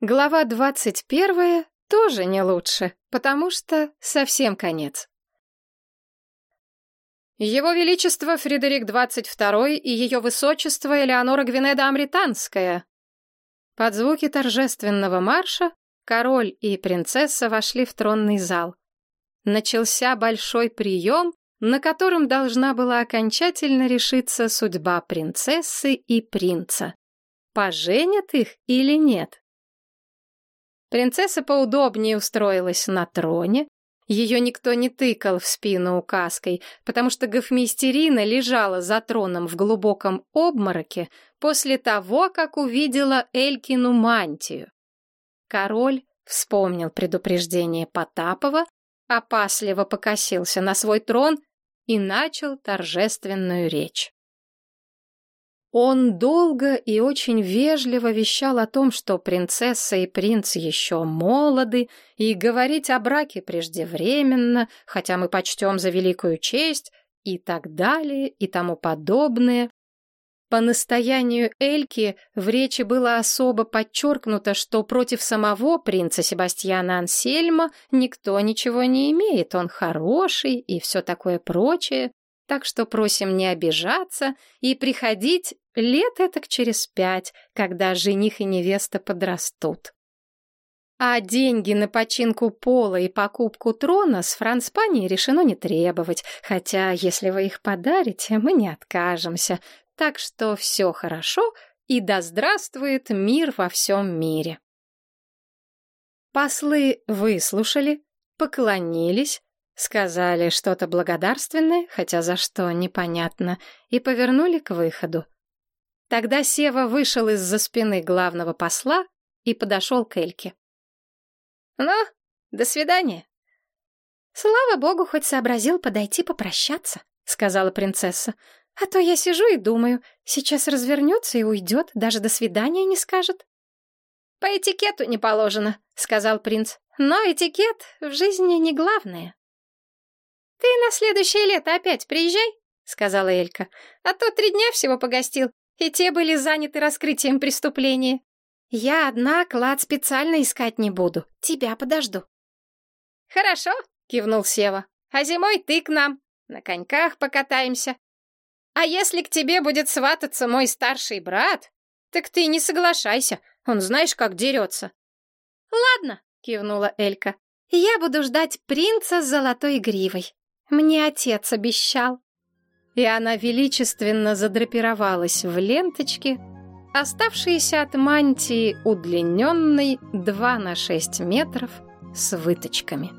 Глава двадцать первая тоже не лучше, потому что совсем конец. Его Величество Фредерик XXII и Ее Высочество Элеонора Гвинеда Амританская. Под звуки торжественного марша король и принцесса вошли в тронный зал. Начался большой прием, на котором должна была окончательно решиться судьба принцессы и принца. Поженят их или нет? Принцесса поудобнее устроилась на троне. Ее никто не тыкал в спину указкой, потому что гофмистерина лежала за троном в глубоком обмороке после того, как увидела Элькину мантию. Король вспомнил предупреждение Потапова, опасливо покосился на свой трон и начал торжественную речь. Он долго и очень вежливо вещал о том, что принцесса и принц еще молоды, и говорить о браке преждевременно, хотя мы почтем за великую честь, и так далее, и тому подобное. По настоянию Эльки в речи было особо подчеркнуто, что против самого принца Себастьяна Ансельма никто ничего не имеет, он хороший и все такое прочее. Так что просим не обижаться и приходить лет этак через пять, когда жених и невеста подрастут. А деньги на починку пола и покупку трона с Франспании решено не требовать, хотя, если вы их подарите, мы не откажемся. Так что все хорошо, и да здравствует мир во всем мире. Послы выслушали, поклонились, Сказали что-то благодарственное, хотя за что, непонятно, и повернули к выходу. Тогда Сева вышел из-за спины главного посла и подошел к Эльке. «Ну, до свидания». «Слава богу, хоть сообразил подойти попрощаться», — сказала принцесса. «А то я сижу и думаю, сейчас развернется и уйдет, даже до свидания не скажет». «По этикету не положено», — сказал принц. «Но этикет в жизни не главное». «Ты на следующее лето опять приезжай», — сказала Элька. «А то три дня всего погостил, и те были заняты раскрытием преступления. Я одна клад специально искать не буду, тебя подожду». «Хорошо», — кивнул Сева. «А зимой ты к нам, на коньках покатаемся. А если к тебе будет свататься мой старший брат, так ты не соглашайся, он знаешь, как дерется». «Ладно», — кивнула Элька. «Я буду ждать принца с золотой гривой». Мне отец обещал. И она величественно задрапировалась в ленточке, оставшиеся от мантии удлиненной 2 на 6 метров с выточками.